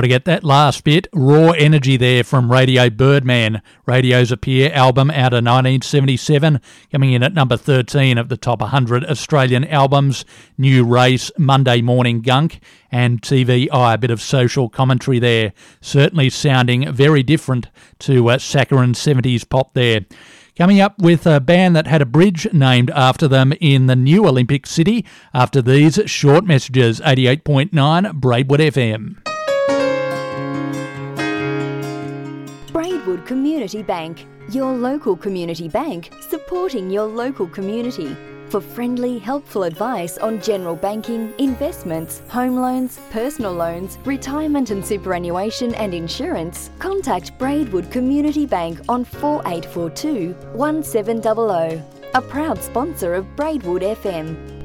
Got to get that last bit. Raw energy there from Radio Birdman. Radios Appear album out of 1977, coming in at number 13 of the top 100 Australian albums. New Race, Monday Morning Gunk, and TV Eye. A bit of social commentary there. Certainly sounding very different to uh, saccharine 70s pop there. Coming up with a band that had a bridge named after them in the new Olympic City after these short messages 88.9 Braidwood FM. Braidwood Community Bank, your local community bank supporting your local community. For friendly, helpful advice on general banking, investments, home loans, personal loans, retirement and superannuation and insurance, contact Braidwood Community Bank on 4842 1700. A proud sponsor of Braidwood FM.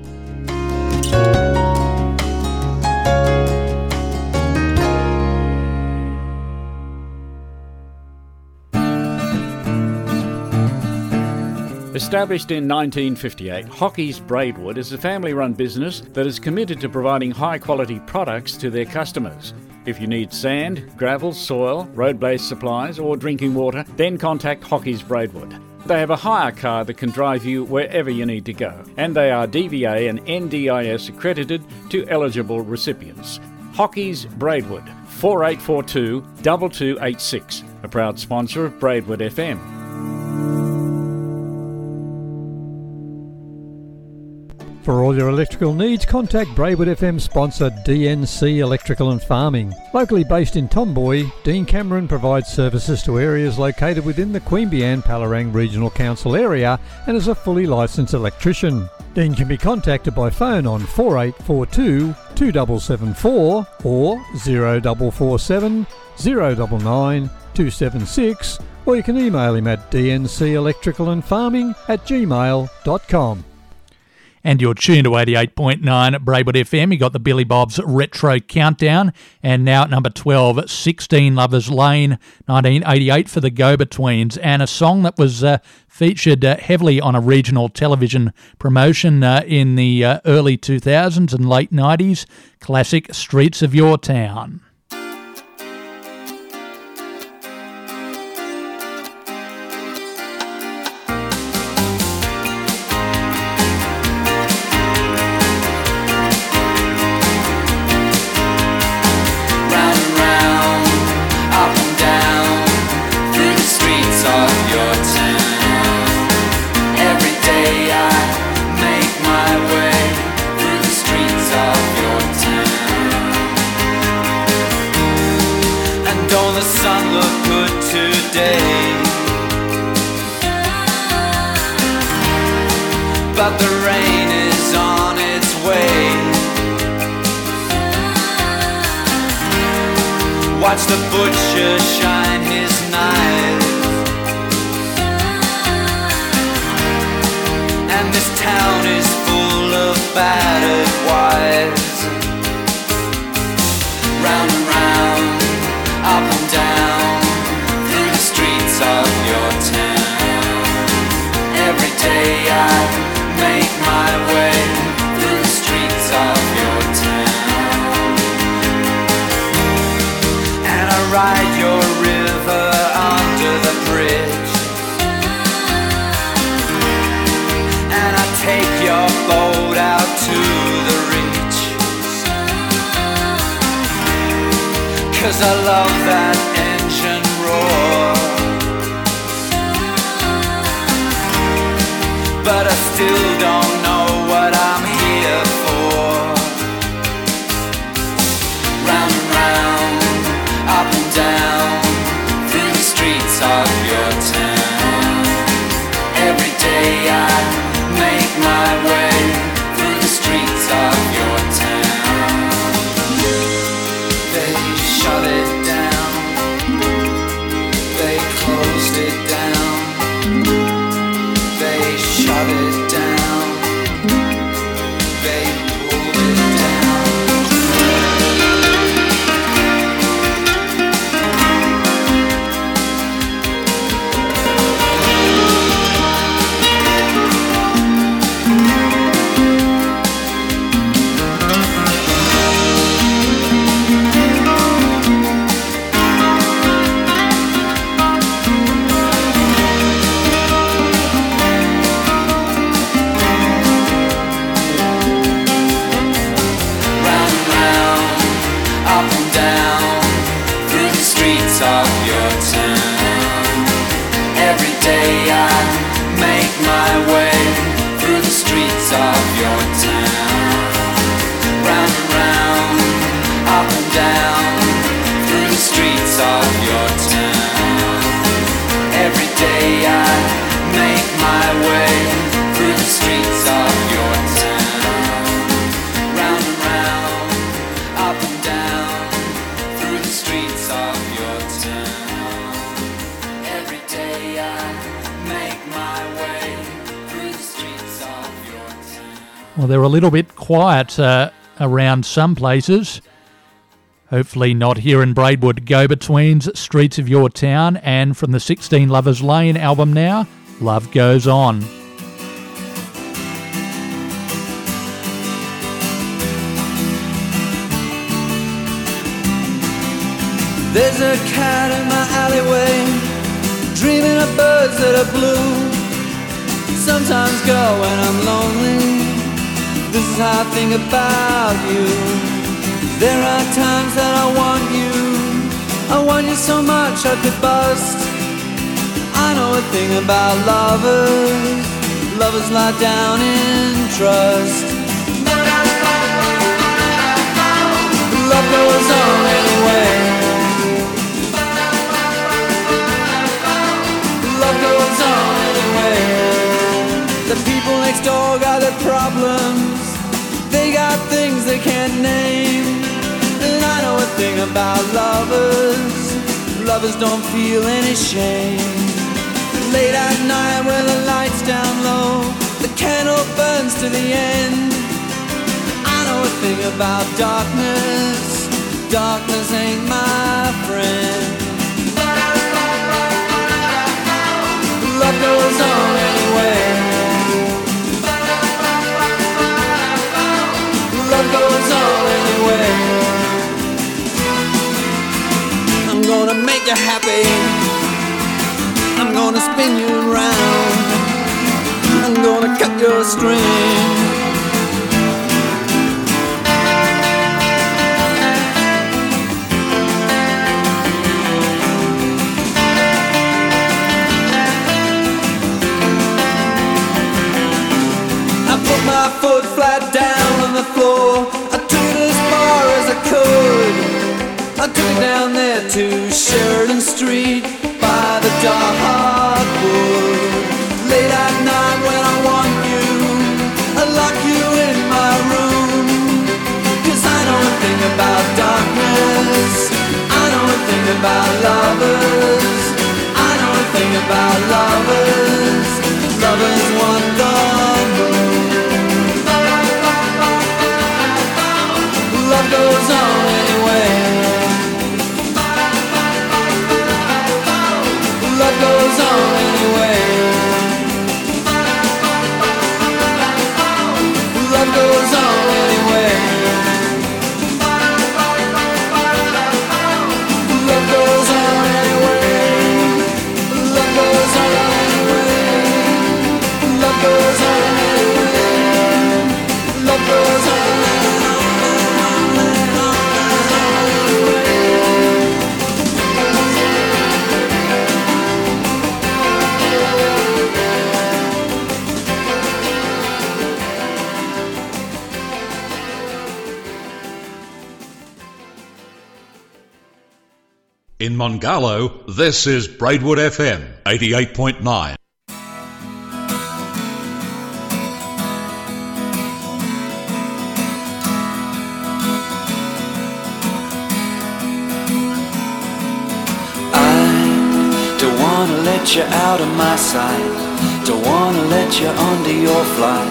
Established in 1958, Hockey's Braidwood is a family run business that is committed to providing high quality products to their customers. If you need sand, gravel, soil, road based supplies, or drinking water, then contact Hockey's Braidwood. They have a hire car that can drive you wherever you need to go, and they are DVA and NDIS accredited to eligible recipients. Hockey's Braidwood, 4842 2286, a proud sponsor of Braidwood FM. For all your electrical needs, contact Braidwood FM sponsor DNC Electrical and Farming. Locally based in Tomboye, Dean Cameron provides services to areas located within the Queanbeyan Palerang Regional Council area and is a fully licensed electrician. Dean can be contacted by phone on 4842 2774 or 0447 099 276 or you can email him at dncelectricalandfarming at gmail.com. And you're tuned to 88.9 Braidwood FM. You got the Billy Bob's Retro Countdown. And now at number 12, 16 Lovers Lane, 1988 for the Go Betweens. And a song that was uh, featured uh, heavily on a regional television promotion uh, in the uh, early 2000s and late 90s. Classic Streets of Your Town. Well, they're a little bit quiet uh, around some places. Hopefully, not here in Braidwood. Go Betweens, Streets of Your Town, and from the 16 Lovers Lane album now, Love Goes On. There's a cat in my alleyway, dreaming of birds that are blue. Sometimes, girl, when I'm lonely, this is how I think about you. There are times that I want you, I want you so much I could bust. I know a thing about lovers, lovers lie down in trust. Love goes on anyway. love goes on anyway. The people next door got their problems. They got things they can't name. And I know a thing about lovers. Lovers don't feel any shame. Late at night when the lights down low, the candle burns to the end. I know a thing about darkness. Darkness ain't my friend. love goes on anyway. Love goes on anyway. I'm gonna make you happy. I'm gonna spin you around. I'm gonna cut your string. I took it as far as I could. I took it down there to Sheridan Street by the dark. Late at night when I want you, I lock you in my room. Cause I know a thing about darkness. I know a thing about lovers. I know a thing about lovers. Lovers want goes on Mongarlowe, this is Braidwood FM 88.9. Don't wanna let you out of my sight. Don't wanna let you onto your flight.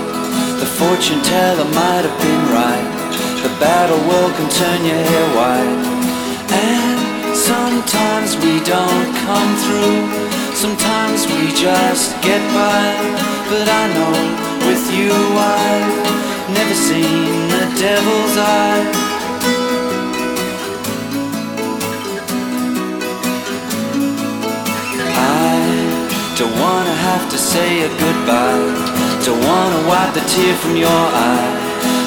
The fortune teller might have been right. The battle world can turn your hair white. And sometimes we don't come through. Sometimes we just get by. But I know with you I've never seen the devil's eye. I don't wanna have to say a goodbye. Don't wanna wipe the tear from your eye.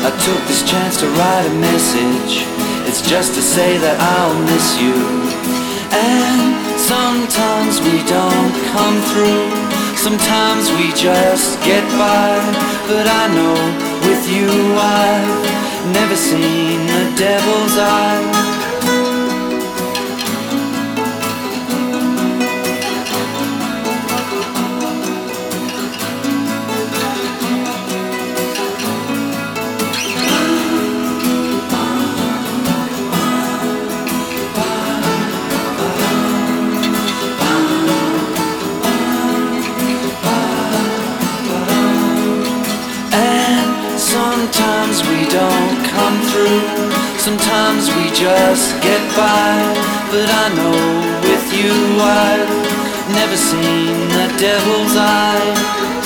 I took this chance to write a message. It's just to say that I'll miss you. And sometimes we don't come through. Sometimes we just get by. But I know with you I've never seen the devil's eye. We just get by. But I know with you I've never seen the devil's eye.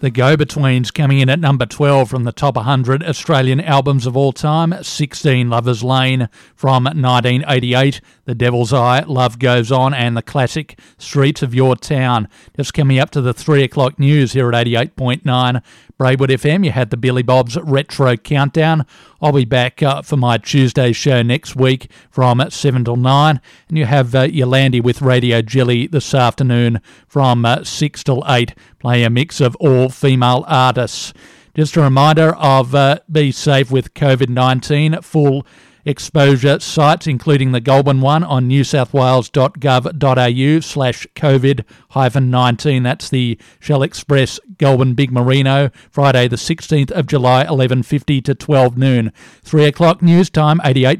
The Go Betweens coming in at number 12 from the top 100 Australian albums of all time 16 Lover's Lane from 1988, The Devil's Eye, Love Goes On, and the classic Streets of Your Town. Just coming up to the 3 o'clock news here at 88.9 Braidwood FM. You had the Billy Bob's Retro Countdown. I'll be back uh, for my Tuesday show next week from 7 till 9. And you have uh, Yolandi with Radio Jelly this afternoon from uh, 6 till 8, Play a mix of all female artists. Just a reminder of uh, be safe with COVID 19. Full exposure sites, including the Goulburn one on newsouthwales.gov.au slash COVID-19. That's the Shell Express Goulburn Big Merino, Friday the 16th of July, 11.50 to 12 noon. 3 o'clock news time, 88